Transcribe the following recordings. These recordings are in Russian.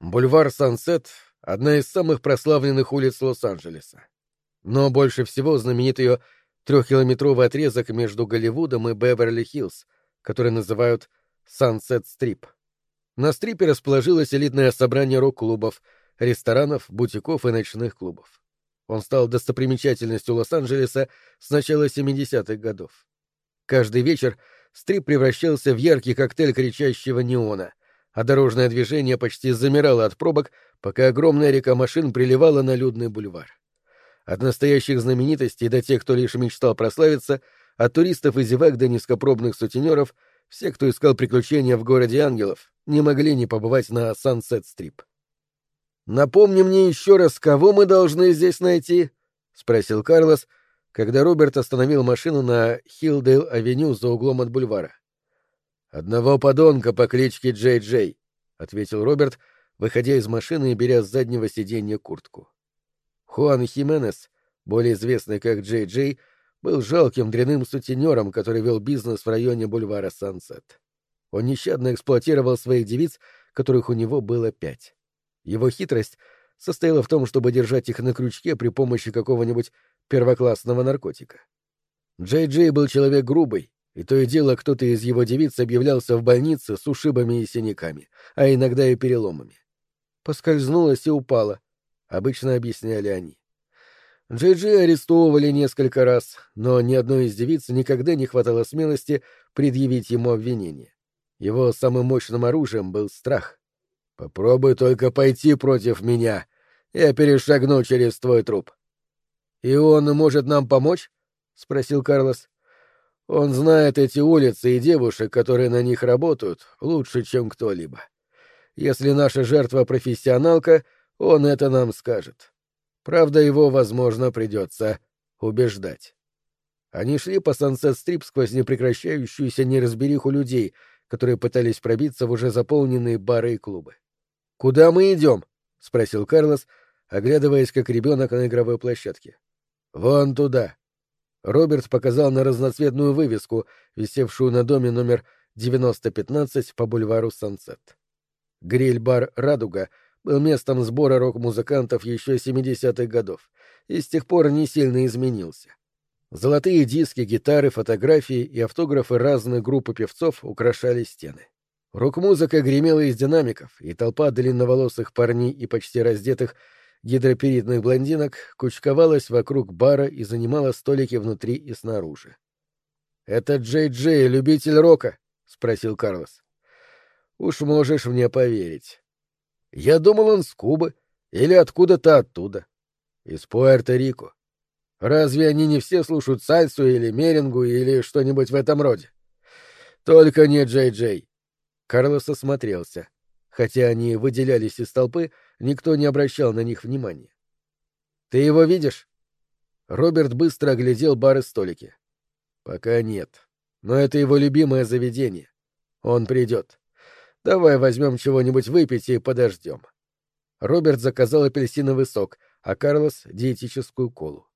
Бульвар Сансет — одна из самых прославленных улиц Лос-Анджелеса. Но больше всего знаменит ее трехкилометровый отрезок между Голливудом и Беверли-Хиллз, который называют Сансет-Стрип. На стрипе расположилось элитное собрание рок-клубов, ресторанов, бутиков и ночных клубов. Он стал достопримечательностью Лос-Анджелеса с начала 70-х годов. Каждый вечер стрип превращался в яркий коктейль кричащего неона — а дорожное движение почти замирало от пробок, пока огромная река машин приливала на людный бульвар. От настоящих знаменитостей до тех, кто лишь мечтал прославиться, от туристов и зевак до низкопробных сутенеров, все, кто искал приключения в городе ангелов, не могли не побывать на Сансет-стрип. «Напомни мне еще раз, кого мы должны здесь найти?» — спросил Карлос, когда Роберт остановил машину на Хилдейл-авеню за углом от бульвара. «Одного подонка по кличке Джей Джей», — ответил Роберт, выходя из машины и беря с заднего сиденья куртку. Хуан Хименес, более известный как Джей Джей, был жалким дряным сутенером, который вел бизнес в районе бульвара Сансет. Он нещадно эксплуатировал своих девиц, которых у него было пять. Его хитрость состояла в том, чтобы держать их на крючке при помощи какого-нибудь первоклассного наркотика. Джей Джей был человек грубый, и то и дело кто-то из его девиц объявлялся в больнице с ушибами и синяками, а иногда и переломами. Поскользнулась и упала, обычно объясняли они. Джей-Джей арестовывали несколько раз, но ни одной из девиц никогда не хватало смелости предъявить ему обвинение. Его самым мощным оружием был страх. «Попробуй только пойти против меня. Я перешагну через твой труп». «И он может нам помочь?» — спросил Карлос. Он знает эти улицы и девушек, которые на них работают, лучше, чем кто-либо. Если наша жертва профессионалка, он это нам скажет. Правда, его, возможно, придется убеждать. Они шли по Сансет-Стрип сквозь непрекращающуюся неразбериху людей, которые пытались пробиться в уже заполненные бары и клубы. «Куда мы идем?» — спросил Карлос, оглядываясь как ребенок на игровой площадке. «Вон туда», Роберт показал на разноцветную вывеску, висевшую на доме номер 9015 по бульвару Сансет. Гриль-бар «Радуга» был местом сбора рок-музыкантов еще 70-х годов и с тех пор не сильно изменился. Золотые диски, гитары, фотографии и автографы разных групп и певцов украшали стены. Рок-музыка гремела из динамиков, и толпа длинноволосых парней и почти раздетых гидроперидных блондинок кучковалась вокруг бара и занимала столики внутри и снаружи. «Это Джей Джей, любитель рока?» — спросил Карлос. «Уж можешь мне поверить. Я думал, он с Кубы или откуда-то оттуда. Из Пуэрто-Рико. Разве они не все слушают сальсу или мерингу или что-нибудь в этом роде? Только не Джей Джей». Карлос осмотрелся. Хотя они выделялись из толпы, никто не обращал на них внимания. «Ты его видишь?» Роберт быстро оглядел бар и столики. «Пока нет. Но это его любимое заведение. Он придет. Давай возьмем чего-нибудь выпить и подождем». Роберт заказал апельсиновый сок, а Карлос — диетическую колу.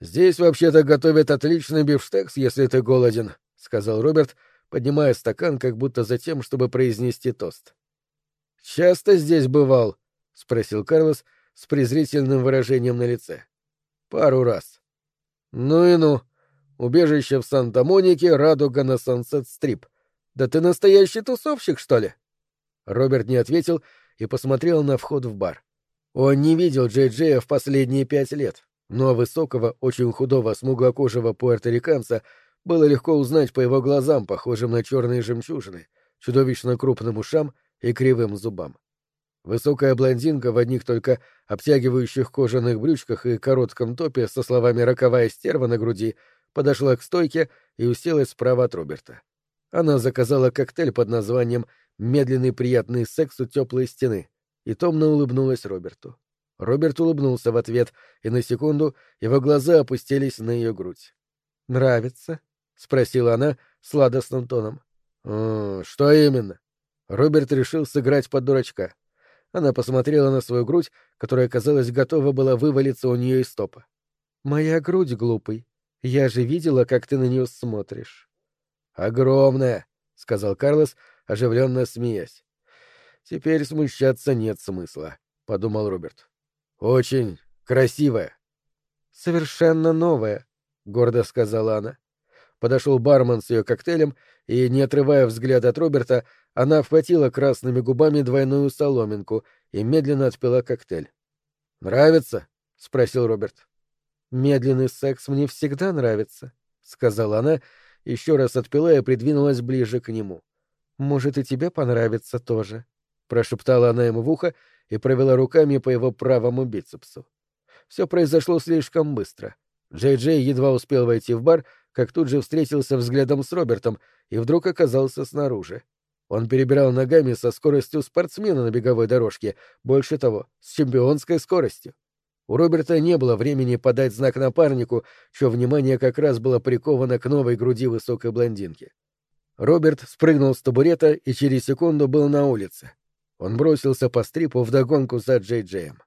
«Здесь вообще-то готовят отличный бифштекс, если ты голоден», — сказал Роберт, поднимая стакан, как будто за тем, чтобы произнести тост. «Часто здесь бывал?» — спросил Карлос с презрительным выражением на лице. «Пару раз». «Ну и ну. Убежище в Санта-Монике, радуга на Сансет-Стрип. Да ты настоящий тусовщик, что ли?» Роберт не ответил и посмотрел на вход в бар. Он не видел Джей-Джея в последние пять лет, но высокого, очень худого, смуглокожего пуэрториканца было легко узнать по его глазам, похожим на черные жемчужины, чудовищно крупным ушам и кривым зубам. Высокая блондинка в одних только обтягивающих кожаных брючках и коротком топе со словами «роковая стерва» на груди подошла к стойке и уселась справа от Роберта. Она заказала коктейль под названием «Медленный приятный секс у теплой стены» и томно улыбнулась Роберту. Роберт улыбнулся в ответ, и на секунду его глаза опустились на ее грудь. «Нравится?» — спросила она сладостным тоном. «Что именно?» Роберт решил сыграть под дурачка. Она посмотрела на свою грудь, которая, казалось, готова была вывалиться у нее из стопа. «Моя грудь, глупый. Я же видела, как ты на нее смотришь». «Огромная», — сказал Карлос, оживленно смеясь. Теперь смущаться нет смысла, — подумал Роберт. Очень красивая. Совершенно новая, — гордо сказала она. Подошел бармен с ее коктейлем, и, не отрывая взгляд от Роберта, она обхватила красными губами двойную соломинку и медленно отпила коктейль. «Нравится?» — спросил Роберт. «Медленный секс мне всегда нравится», — сказала она, еще раз отпила и придвинулась ближе к нему. «Может, и тебе понравится тоже», — прошептала она ему в ухо и провела руками по его правому бицепсу. Все произошло слишком быстро. Джей-Джей едва успел войти в бар, как тут же встретился взглядом с Робертом и вдруг оказался снаружи. Он перебирал ногами со скоростью спортсмена на беговой дорожке, больше того, с чемпионской скоростью. У Роберта не было времени подать знак напарнику, чье внимание как раз было приковано к новой груди высокой блондинки. Роберт спрыгнул с табурета и через секунду был на улице. Он бросился по стрипу вдогонку за Джей-Джеем.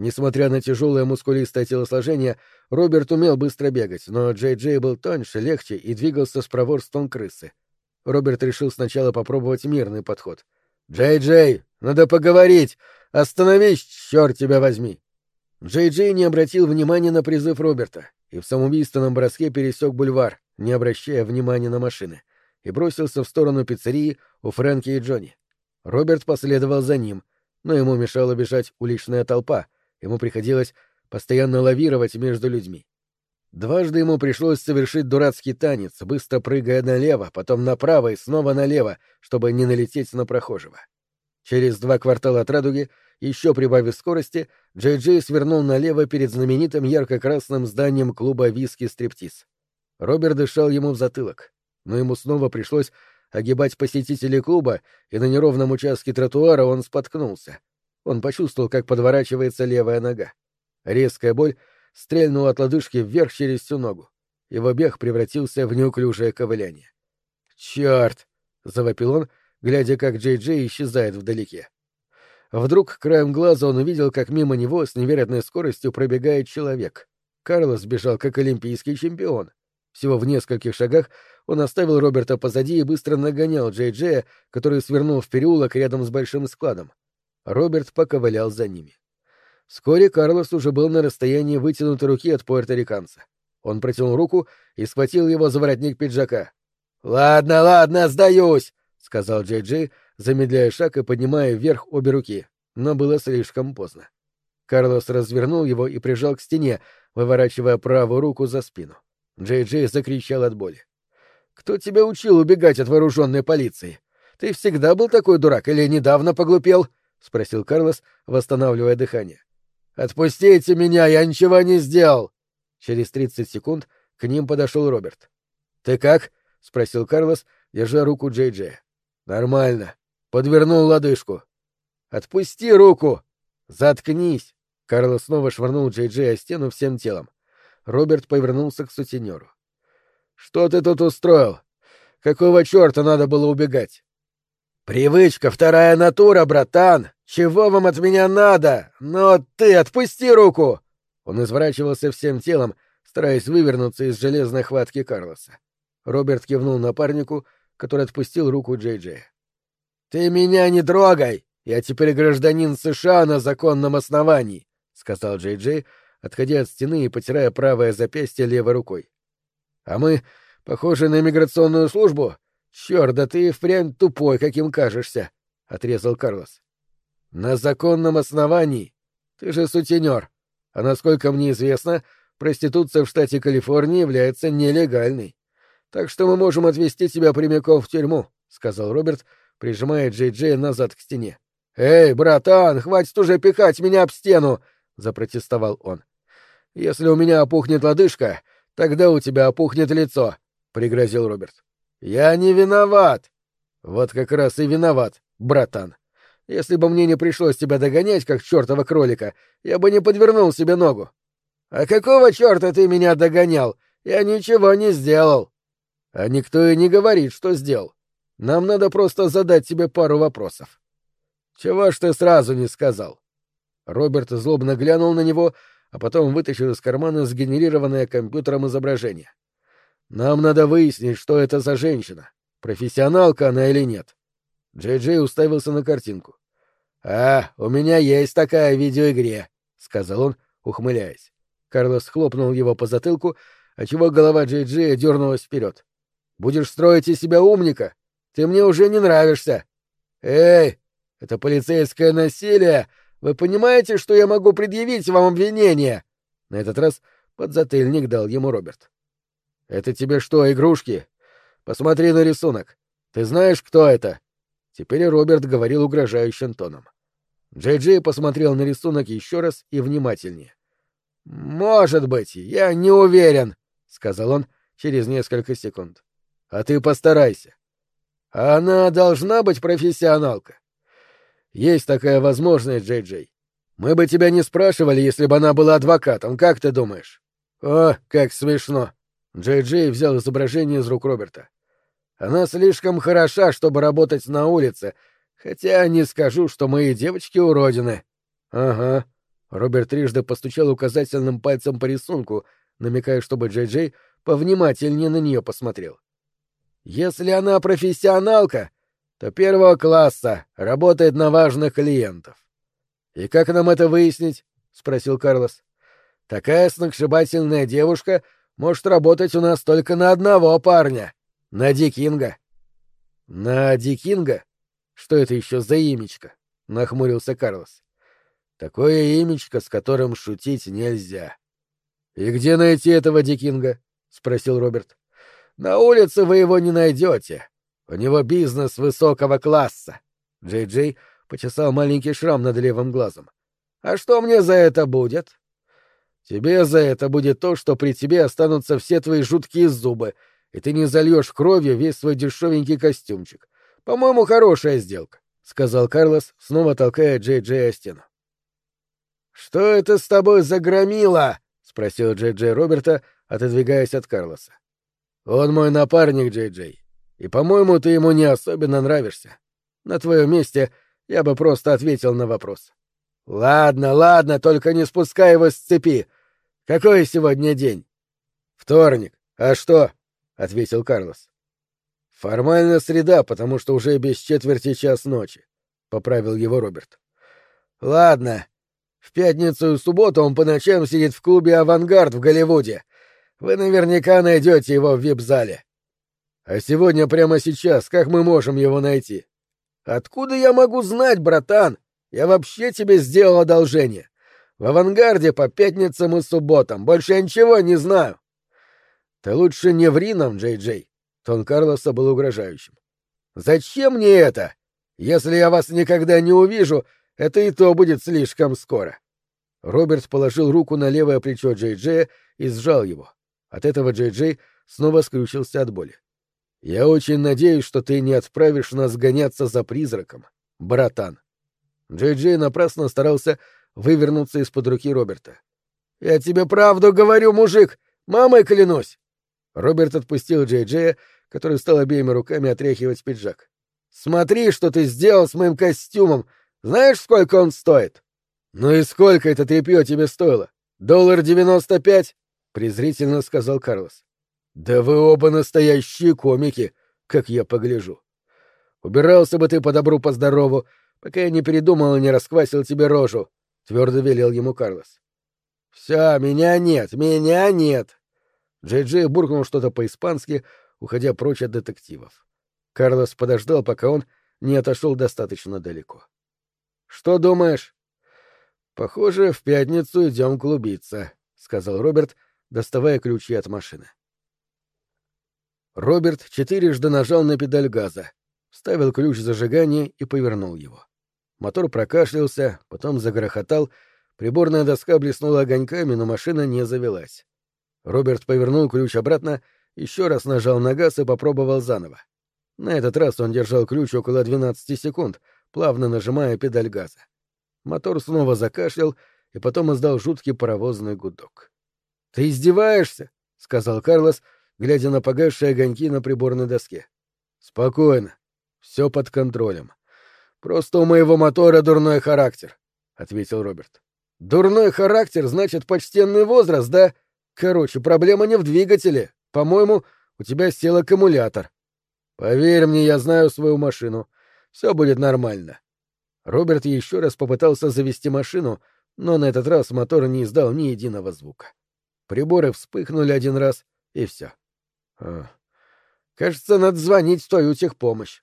Несмотря на тяжелое мускулистое телосложение, Роберт умел быстро бегать, но Джей-Джей был тоньше, легче и двигался с проворством крысы. Роберт решил сначала попробовать мирный подход. «Джей-Джей, надо поговорить! Остановись, черт тебя возьми!» Джей-Джей не обратил внимания на призыв Роберта и в самоубийственном броске пересек бульвар, не обращая внимания на машины, и бросился в сторону пиццерии у Фрэнки и Джонни. Роберт последовал за ним, но ему мешала бежать уличная толпа — Ему приходилось постоянно лавировать между людьми. Дважды ему пришлось совершить дурацкий танец, быстро прыгая налево, потом направо и снова налево, чтобы не налететь на прохожего. Через два квартала от радуги, еще прибавив скорости, Джей Джей свернул налево перед знаменитым ярко-красным зданием клуба «Виски Стриптиз». Роберт дышал ему в затылок, но ему снова пришлось огибать посетителей клуба, и на неровном участке тротуара он споткнулся — он почувствовал, как подворачивается левая нога. Резкая боль стрельнула от лодыжки вверх через всю ногу. Его бег превратился в неуклюжее ковыляние. «Черт!» — завопил он, глядя, как Джей-Джей исчезает вдалеке. Вдруг краем глаза он увидел, как мимо него с невероятной скоростью пробегает человек. Карлос бежал как олимпийский чемпион. Всего в нескольких шагах он оставил Роберта позади и быстро нагонял Джей-Джея, который свернул в переулок рядом с большим складом. Роберт поковылял за ними. Вскоре Карлос уже был на расстоянии вытянутой руки от пуэрториканца. Он протянул руку и схватил его за воротник пиджака. «Ладно, ладно, сдаюсь!» — сказал Джей Джей, замедляя шаг и поднимая вверх обе руки. Но было слишком поздно. Карлос развернул его и прижал к стене, выворачивая правую руку за спину. Джей Джей закричал от боли. «Кто тебя учил убегать от вооруженной полиции? Ты всегда был такой дурак или недавно поглупел?» — спросил Карлос, восстанавливая дыхание. «Отпустите меня, я ничего не сделал!» Через тридцать секунд к ним подошел Роберт. «Ты как?» — спросил Карлос, держа руку Джей Джея. «Нормально. Подвернул лодыжку». «Отпусти руку!» «Заткнись!» Карлос снова швырнул Джей о стену всем телом. Роберт повернулся к сутенеру. «Что ты тут устроил? Какого черта надо было убегать?» «Привычка — вторая натура, братан! Чего вам от меня надо? Но ты отпусти руку!» Он изворачивался всем телом, стараясь вывернуться из железной хватки Карлоса. Роберт кивнул напарнику, который отпустил руку Джей Джея. «Ты меня не трогай! Я теперь гражданин США на законном основании!» — сказал Джей Джей, отходя от стены и потирая правое запястье левой рукой. «А мы похожи на иммиграционную службу?» Черт, да ты впрямь тупой, каким кажешься, отрезал Карлос. На законном основании. Ты же сутенер. А насколько мне известно, проституция в штате Калифорния является нелегальной. Так что мы можем отвезти тебя прямиком в тюрьму, сказал Роберт, прижимая Джей Джей назад к стене. Эй, братан, хватит уже пихать меня об стену, запротестовал он. Если у меня опухнет лодыжка, тогда у тебя опухнет лицо, пригрозил Роберт. «Я не виноват!» «Вот как раз и виноват, братан. Если бы мне не пришлось тебя догонять, как чертова кролика, я бы не подвернул себе ногу». «А какого черта ты меня догонял? Я ничего не сделал». «А никто и не говорит, что сделал. Нам надо просто задать тебе пару вопросов». «Чего ж ты сразу не сказал?» Роберт злобно глянул на него, а потом вытащил из кармана сгенерированное компьютером изображение. Нам надо выяснить, что это за женщина. Профессионалка она или нет. Джей-Джей уставился на картинку. «А, у меня есть такая видеоигре», — сказал он, ухмыляясь. Карлос хлопнул его по затылку, отчего голова Джей Джея дернулась вперед. «Будешь строить из себя умника? Ты мне уже не нравишься!» «Эй, это полицейское насилие! Вы понимаете, что я могу предъявить вам обвинение?» На этот раз подзатыльник дал ему Роберт. «Это тебе что, игрушки? Посмотри на рисунок. Ты знаешь, кто это?» Теперь Роберт говорил угрожающим тоном. Джей-Джей посмотрел на рисунок еще раз и внимательнее. «Может быть, я не уверен», — сказал он через несколько секунд. «А ты постарайся. Она должна быть профессионалка. Есть такая возможность, Джей-Джей. Мы бы тебя не спрашивали, если бы она была адвокатом, как ты думаешь? О, как смешно. Джей-Джей взял изображение из рук Роберта. Она слишком хороша, чтобы работать на улице, хотя не скажу, что мои девочки уродины. Ага. Роберт трижды постучал указательным пальцем по рисунку, намекая, чтобы Джей-Джей повнимательнее на нее посмотрел. Если она профессионалка, то первого класса, работает на важных клиентов. «И как нам это выяснить?» — спросил Карлос. «Такая сногсшибательная девушка может работать у нас только на одного парня — на Дикинга». «На Дикинга? Что это еще за имечко?» — нахмурился Карлос. «Такое имечко, с которым шутить нельзя». «И где найти этого Дикинга?» — спросил Роберт. «На улице вы его не найдете. У него бизнес высокого класса. Джей-Джей почесал маленький шрам над левым глазом. А что мне за это будет? Тебе за это будет то, что при тебе останутся все твои жуткие зубы, и ты не зальешь кровью весь свой дешевенький костюмчик. По-моему, хорошая сделка, сказал Карлос, снова толкая Джей-Джей о стену. Что это с тобой за громила? спросил Джей-Джей Роберта, отодвигаясь от Карлоса. Он мой напарник, Джей-Джей. И, по-моему, ты ему не особенно нравишься. На твоем месте я бы просто ответил на вопрос. Ладно, ладно, только не спускай его с цепи. Какой сегодня день? Вторник. А что? ответил Карлос. Формально среда, потому что уже без четверти час ночи, поправил его Роберт. Ладно. В пятницу и субботу он по ночам сидит в клубе Авангард в Голливуде. Вы наверняка найдете его в вип-зале. А сегодня прямо сейчас как мы можем его найти? Откуда я могу знать, братан? Я вообще тебе сделал одолжение. В авангарде по пятницам и субботам. Больше я ничего не знаю. Ты лучше не ври нам, Джей-Джей. Тон Карлоса был угрожающим. Зачем мне это? Если я вас никогда не увижу, это и то будет слишком скоро. Роберт положил руку на левое плечо Джей-Джея и сжал его. От этого Джей-Джей снова скрючился от боли. Я очень надеюсь, что ты не отправишь нас гоняться за призраком, братан. Джей-Джей напрасно старался вывернуться из-под руки Роберта. Я тебе правду говорю, мужик, мамой клянусь. Роберт отпустил Джей-Джея, который стал обеими руками отряхивать пиджак. Смотри, что ты сделал с моим костюмом. Знаешь, сколько он стоит? Ну и сколько это тряпье тебе стоило? Доллар девяносто пять? презрительно сказал Карлос. Да вы оба настоящие комики, как я погляжу. Убирался бы ты по добру, по здорову, пока я не передумал и не расквасил тебе рожу, — твердо велел ему Карлос. — Все, меня нет, меня нет. Джей-Джей буркнул что-то по-испански, уходя прочь от детективов. Карлос подождал, пока он не отошел достаточно далеко. — Что думаешь? — Похоже, в пятницу идем клубиться, — сказал Роберт, доставая ключи от машины. Роберт четырежды нажал на педаль газа, вставил ключ зажигания и повернул его. Мотор прокашлялся, потом загрохотал, приборная доска блеснула огоньками, но машина не завелась. Роберт повернул ключ обратно, еще раз нажал на газ и попробовал заново. На этот раз он держал ключ около 12 секунд, плавно нажимая педаль газа. Мотор снова закашлял и потом издал жуткий паровозный гудок. — Ты издеваешься? — сказал Карлос, — глядя на погасшие огоньки на приборной доске. «Спокойно. Все под контролем. Просто у моего мотора дурной характер», — ответил Роберт. «Дурной характер значит почтенный возраст, да? Короче, проблема не в двигателе. По-моему, у тебя сел аккумулятор. Поверь мне, я знаю свою машину. Все будет нормально». Роберт еще раз попытался завести машину, но на этот раз мотор не издал ни единого звука. Приборы вспыхнули один раз, и все. А, кажется, надо звонить в твою техпомощь.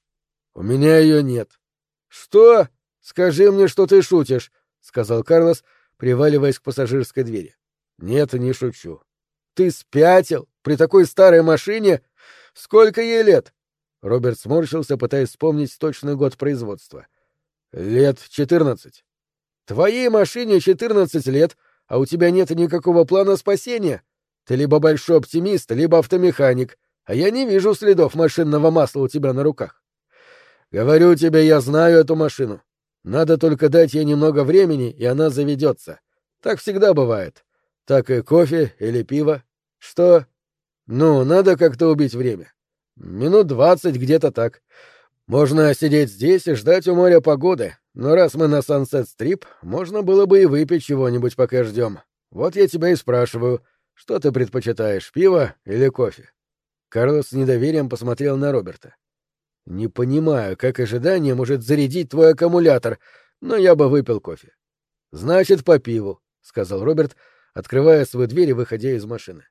У меня ее нет. Что? Скажи мне, что ты шутишь, сказал Карлос, приваливаясь к пассажирской двери. Нет, не шучу. Ты спятил? При такой старой машине? Сколько ей лет? Роберт сморщился, пытаясь вспомнить точный год производства. Лет четырнадцать. Твоей машине четырнадцать лет, а у тебя нет никакого плана спасения. Ты либо большой оптимист, либо автомеханик, а я не вижу следов машинного масла у тебя на руках. Говорю тебе, я знаю эту машину. Надо только дать ей немного времени, и она заведется. Так всегда бывает. Так и кофе или пиво. Что? Ну, надо как-то убить время. Минут двадцать где-то так. Можно сидеть здесь и ждать у моря погоды, но раз мы на Сансет-стрип, можно было бы и выпить чего-нибудь, пока ждем. Вот я тебя и спрашиваю, что ты предпочитаешь, пиво или кофе? Карлос с недоверием посмотрел на Роберта. Не понимаю, как ожидание может зарядить твой аккумулятор, но я бы выпил кофе. Значит, по пиву, сказал Роберт, открывая свою дверь и выходя из машины.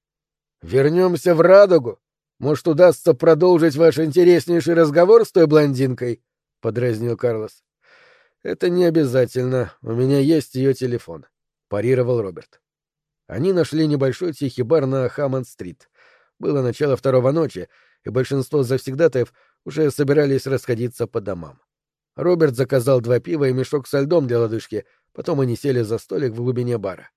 Вернемся в радугу. Может, удастся продолжить ваш интереснейший разговор с той блондинкой? — подразнил Карлос. — Это не обязательно. У меня есть ее телефон, — парировал Роберт. Они нашли небольшой тихий бар на Хаммонд-стрит. Было начало второго ночи, и большинство завсегдатаев уже собирались расходиться по домам. Роберт заказал два пива и мешок со льдом для лодыжки, потом они сели за столик в глубине бара.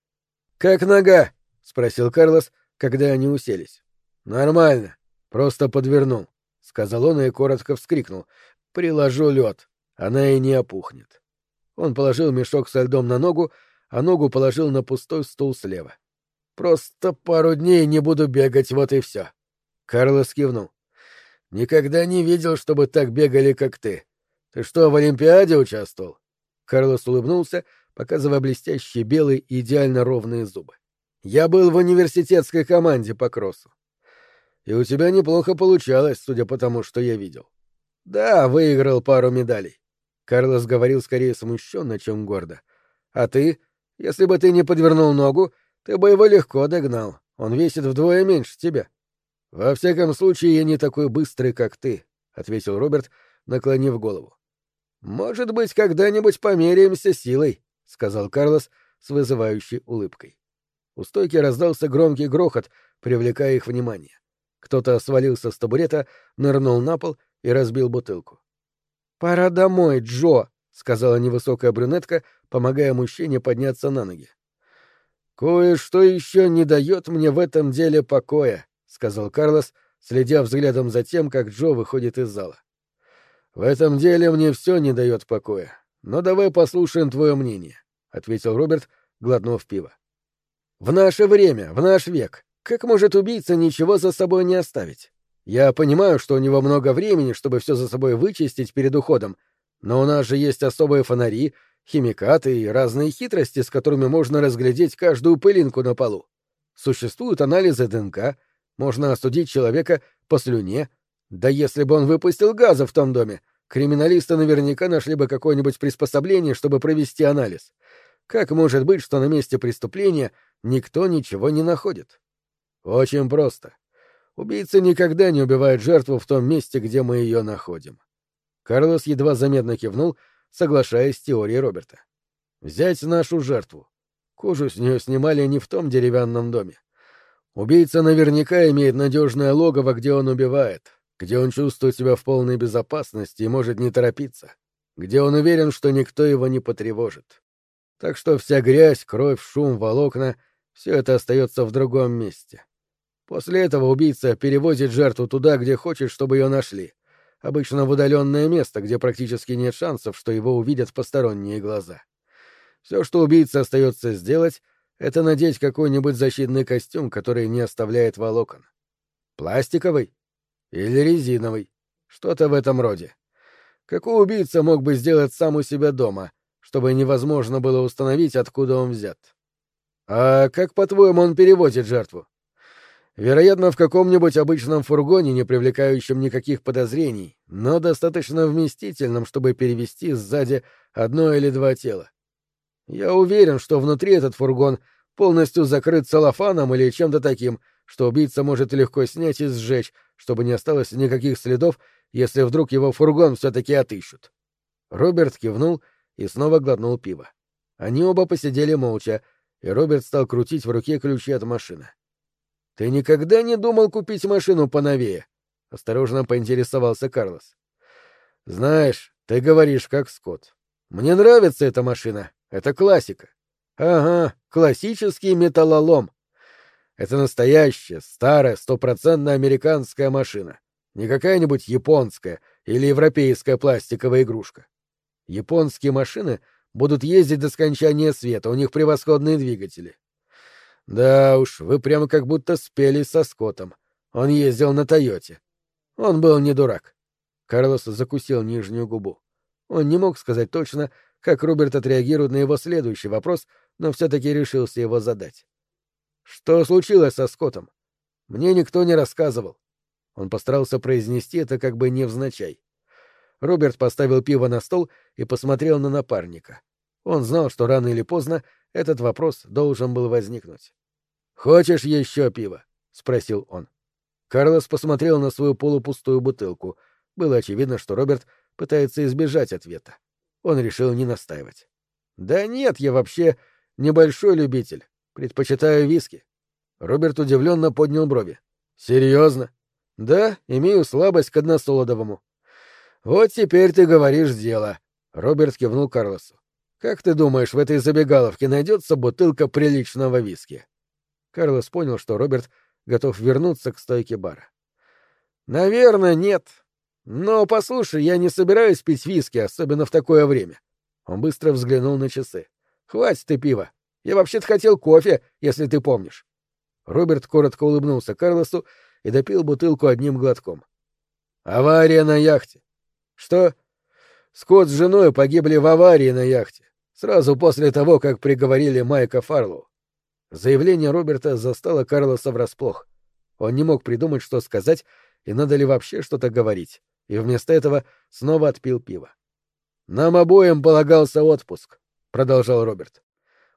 «Как нога?» — спросил Карлос, когда они уселись. «Нормально. Просто подвернул, — сказал он и коротко вскрикнул. — Приложу лед. Она и не опухнет. Он положил мешок со льдом на ногу, а ногу положил на пустой стул слева. «Просто пару дней не буду бегать, вот и все». Карлос кивнул. «Никогда не видел, чтобы так бегали, как ты. Ты что, в Олимпиаде участвовал?» Карлос улыбнулся, показывая блестящие белые идеально ровные зубы. «Я был в университетской команде по кроссу. И у тебя неплохо получалось, судя по тому, что я видел. Да, выиграл пару медалей. Карлос говорил скорее смущенно, чем гордо. А ты, если бы ты не подвернул ногу, ты бы его легко догнал. Он весит вдвое меньше тебя. Во всяком случае, я не такой быстрый, как ты, ответил Роберт, наклонив голову. Может быть, когда-нибудь померяемся силой, сказал Карлос с вызывающей улыбкой. У стойки раздался громкий грохот, привлекая их внимание. Кто-то свалился с табурета, нырнул на пол и разбил бутылку. «Пора домой, Джо», — сказала невысокая брюнетка, помогая мужчине подняться на ноги. «Кое-что еще не дает мне в этом деле покоя», — сказал Карлос, следя взглядом за тем, как Джо выходит из зала. «В этом деле мне все не дает покоя. Но давай послушаем твое мнение», — ответил Роберт, глотнув пиво. «В наше время, в наш век, как может убийца ничего за собой не оставить? Я понимаю, что у него много времени, чтобы все за собой вычистить перед уходом, но у нас же есть особые фонари, химикаты и разные хитрости, с которыми можно разглядеть каждую пылинку на полу. Существуют анализы ДНК, можно осудить человека по слюне. Да если бы он выпустил газа в том доме, криминалисты наверняка нашли бы какое-нибудь приспособление, чтобы провести анализ. Как может быть, что на месте преступления никто ничего не находит? Очень просто. Убийца никогда не убивает жертву в том месте, где мы ее находим. Карлос едва заметно кивнул, соглашаясь с теорией Роберта. Взять нашу жертву. Кожу с нее снимали не в том деревянном доме. Убийца наверняка имеет надежное логово, где он убивает, где он чувствует себя в полной безопасности и может не торопиться, где он уверен, что никто его не потревожит. Так что вся грязь, кровь, шум, волокна — все это остается в другом месте. После этого убийца перевозит жертву туда, где хочет, чтобы ее нашли. Обычно в удаленное место, где практически нет шансов, что его увидят посторонние глаза. Все, что убийце остается сделать, это надеть какой-нибудь защитный костюм, который не оставляет волокон. Пластиковый? Или резиновый? Что-то в этом роде. Какой убийца мог бы сделать сам у себя дома, чтобы невозможно было установить, откуда он взят? А как, по-твоему, он перевозит жертву? Вероятно, в каком-нибудь обычном фургоне, не привлекающем никаких подозрений, но достаточно вместительном, чтобы перевести сзади одно или два тела. Я уверен, что внутри этот фургон полностью закрыт целлофаном или чем-то таким, что убийца может легко снять и сжечь, чтобы не осталось никаких следов, если вдруг его фургон все-таки отыщут. Роберт кивнул и снова глотнул пиво. Они оба посидели молча, и Роберт стал крутить в руке ключи от машины. «Ты никогда не думал купить машину поновее?» — осторожно поинтересовался Карлос. «Знаешь, ты говоришь как Скотт. Мне нравится эта машина. Это классика. Ага, классический металлолом. Это настоящая, старая, стопроцентная американская машина. Не какая-нибудь японская или европейская пластиковая игрушка. Японские машины будут ездить до скончания света, у них превосходные двигатели. Да уж, вы прямо как будто спели со Скоттом. Он ездил на Тойоте. Он был не дурак. Карлос закусил нижнюю губу. Он не мог сказать точно, как Роберт отреагирует на его следующий вопрос, но все-таки решился его задать. «Что случилось со Скоттом? Мне никто не рассказывал». Он постарался произнести это как бы невзначай. Роберт поставил пиво на стол и посмотрел на напарника. Он знал, что рано или поздно этот вопрос должен был возникнуть. «Хочешь еще пива?» — спросил он. Карлос посмотрел на свою полупустую бутылку. Было очевидно, что Роберт пытается избежать ответа. Он решил не настаивать. «Да нет, я вообще небольшой любитель. Предпочитаю виски». Роберт удивленно поднял брови. «Серьезно?» «Да, имею слабость к односолодовому». «Вот теперь ты говоришь дело», — Роберт кивнул Карлосу. «Как ты думаешь, в этой забегаловке найдется бутылка приличного виски?» Карлос понял, что Роберт готов вернуться к стойке бара. «Наверное, нет. Но, послушай, я не собираюсь пить виски, особенно в такое время». Он быстро взглянул на часы. «Хватит ты пива. Я вообще-то хотел кофе, если ты помнишь». Роберт коротко улыбнулся Карлосу и допил бутылку одним глотком. «Авария на яхте». «Что?» «Скотт с женой погибли в аварии на яхте, сразу после того, как приговорили Майка Фарлоу. Заявление Роберта застало Карлоса врасплох. Он не мог придумать, что сказать, и надо ли вообще что-то говорить, и вместо этого снова отпил пиво. «Нам обоим полагался отпуск», — продолжал Роберт.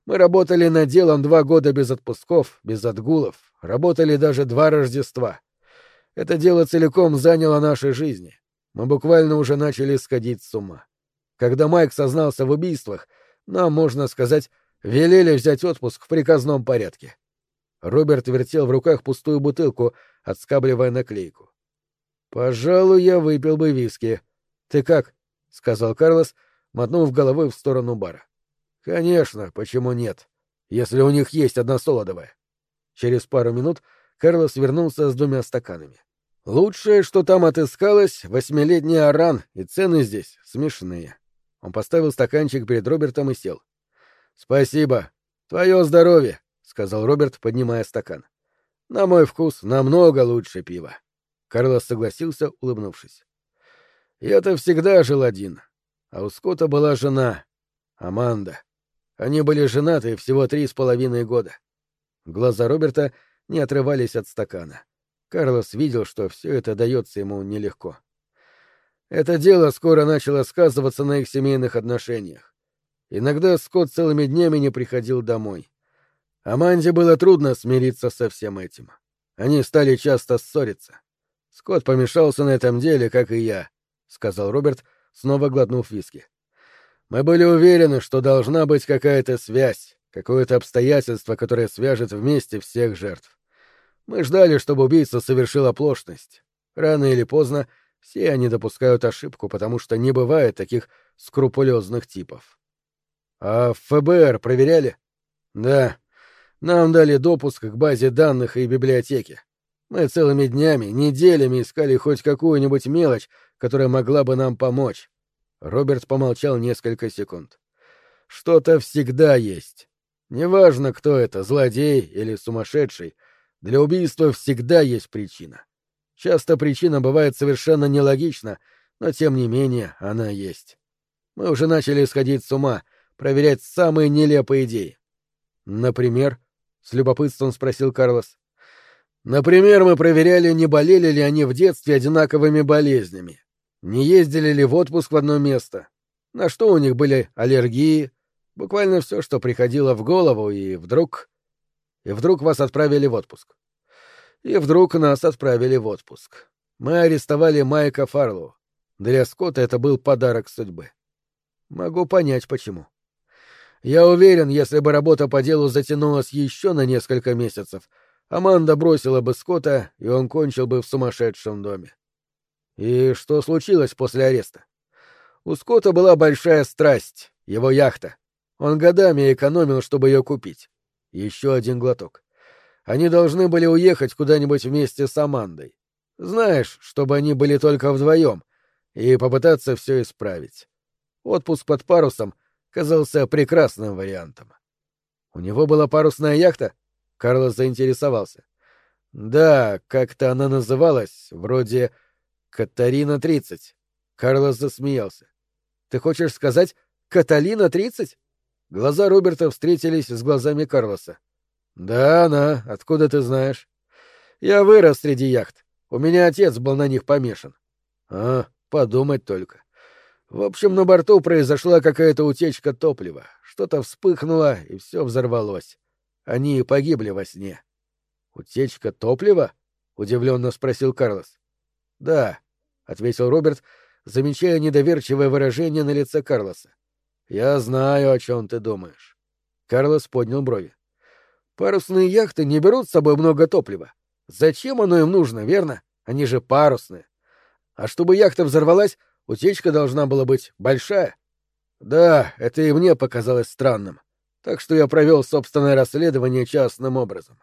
«Мы работали над делом два года без отпусков, без отгулов, работали даже два Рождества. Это дело целиком заняло наши жизни. Мы буквально уже начали сходить с ума. Когда Майк сознался в убийствах, нам, можно сказать, Велели взять отпуск в приказном порядке. Роберт вертел в руках пустую бутылку, отскабливая наклейку. «Пожалуй, я выпил бы виски. Ты как?» — сказал Карлос, мотнув головой в сторону бара. «Конечно, почему нет? Если у них есть одна солодовая». Через пару минут Карлос вернулся с двумя стаканами. Лучшее, что там отыскалось, восьмилетний аран, и цены здесь смешные. Он поставил стаканчик перед Робертом и сел. Спасибо. Твое здоровье, сказал Роберт, поднимая стакан. На мой вкус намного лучше пива. Карлос согласился, улыбнувшись. Я-то всегда жил один, а у Скотта была жена, Аманда. Они были женаты всего три с половиной года. Глаза Роберта не отрывались от стакана. Карлос видел, что все это дается ему нелегко. Это дело скоро начало сказываться на их семейных отношениях. Иногда Скотт целыми днями не приходил домой. Аманде было трудно смириться со всем этим. Они стали часто ссориться. Скотт помешался на этом деле, как и я, — сказал Роберт, снова глотнув виски. Мы были уверены, что должна быть какая-то связь, какое-то обстоятельство, которое свяжет вместе всех жертв. Мы ждали, чтобы убийца совершил оплошность. Рано или поздно все они допускают ошибку, потому что не бывает таких скрупулезных типов. А ФБР проверяли? Да. Нам дали допуск к базе данных и библиотеке. Мы целыми днями, неделями искали хоть какую-нибудь мелочь, которая могла бы нам помочь. Роберт помолчал несколько секунд. Что-то всегда есть. Неважно, кто это, злодей или сумасшедший, для убийства всегда есть причина. Часто причина бывает совершенно нелогична, но тем не менее она есть. Мы уже начали сходить с ума, проверять самые нелепые идеи. Например, с любопытством спросил Карлос. Например, мы проверяли, не болели ли они в детстве одинаковыми болезнями, не ездили ли в отпуск в одно место, на что у них были аллергии, буквально все, что приходило в голову, и вдруг... И вдруг вас отправили в отпуск. И вдруг нас отправили в отпуск. Мы арестовали Майка Фарлоу. Для Скотта это был подарок судьбы. Могу понять, почему. Я уверен, если бы работа по делу затянулась еще на несколько месяцев, Аманда бросила бы Скотта, и он кончил бы в сумасшедшем доме. И что случилось после ареста? У Скотта была большая страсть, его яхта. Он годами экономил, чтобы ее купить. Еще один глоток. Они должны были уехать куда-нибудь вместе с Амандой. Знаешь, чтобы они были только вдвоем, и попытаться все исправить. Отпуск под парусом казался прекрасным вариантом. У него была парусная яхта? Карлос заинтересовался. Да, как-то она называлась, вроде «Катарина-30». Карлос засмеялся. Ты хочешь сказать «Каталина-30»? Глаза Роберта встретились с глазами Карлоса. Да, она. Откуда ты знаешь? Я вырос среди яхт. У меня отец был на них помешан. А, подумать только. В общем, на борту произошла какая-то утечка топлива. Что-то вспыхнуло, и все взорвалось. Они погибли во сне. Утечка топлива? удивленно спросил Карлос. Да, ответил Роберт, замечая недоверчивое выражение на лице Карлоса. Я знаю, о чем ты думаешь. Карлос поднял брови. Парусные яхты не берут с собой много топлива. Зачем оно им нужно, верно? Они же парусные. А чтобы яхта взорвалась, Утечка должна была быть большая. Да, это и мне показалось странным. Так что я провел собственное расследование частным образом.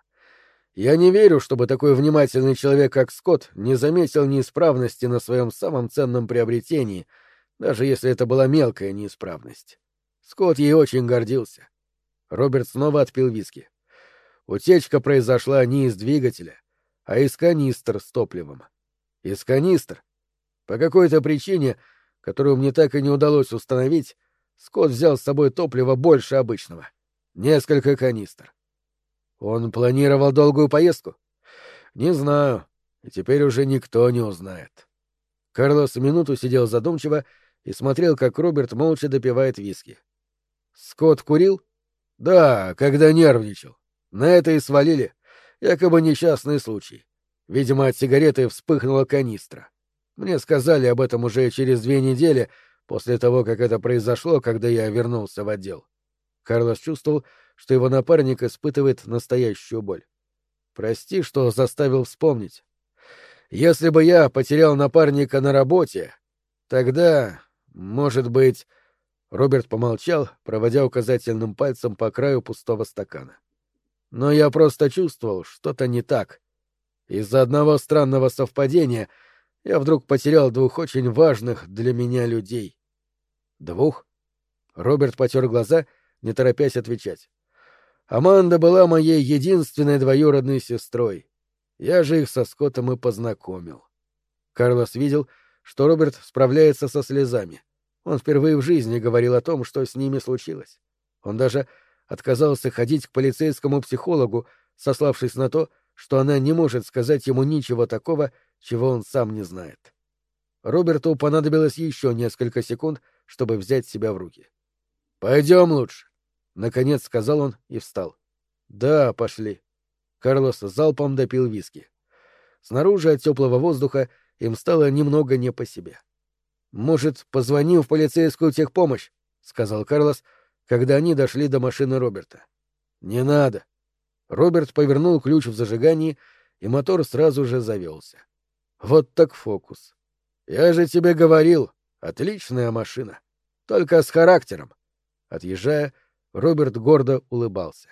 Я не верю, чтобы такой внимательный человек, как Скотт, не заметил неисправности на своем самом ценном приобретении, даже если это была мелкая неисправность. Скотт ей очень гордился. Роберт снова отпил виски. Утечка произошла не из двигателя, а из канистр с топливом. Из канистр, по какой-то причине, которую мне так и не удалось установить, Скотт взял с собой топливо больше обычного. Несколько канистр. Он планировал долгую поездку? Не знаю. И теперь уже никто не узнает. Карлос минуту сидел задумчиво и смотрел, как Роберт молча допивает виски. Скотт курил? Да, когда нервничал. На это и свалили. Якобы несчастный случай. Видимо, от сигареты вспыхнула канистра. Мне сказали об этом уже через две недели после того, как это произошло, когда я вернулся в отдел. Карлос чувствовал, что его напарник испытывает настоящую боль. Прости, что заставил вспомнить. Если бы я потерял напарника на работе, тогда, может быть... Роберт помолчал, проводя указательным пальцем по краю пустого стакана. Но я просто чувствовал, что-то не так. Из-за одного странного совпадения — я вдруг потерял двух очень важных для меня людей. Двух? Роберт потер глаза, не торопясь отвечать. Аманда была моей единственной двоюродной сестрой. Я же их со Скоттом и познакомил. Карлос видел, что Роберт справляется со слезами. Он впервые в жизни говорил о том, что с ними случилось. Он даже отказался ходить к полицейскому психологу, сославшись на то, что она не может сказать ему ничего такого, чего он сам не знает. Роберту понадобилось еще несколько секунд, чтобы взять себя в руки. «Пойдем лучше», — наконец сказал он и встал. «Да, пошли». Карлос залпом допил виски. Снаружи от теплого воздуха им стало немного не по себе. «Может, позвоним в полицейскую техпомощь?» — сказал Карлос, когда они дошли до машины Роберта. «Не надо». Роберт повернул ключ в зажигании, и мотор сразу же завелся. Вот так фокус. Я же тебе говорил, отличная машина. Только с характером. Отъезжая, Роберт гордо улыбался.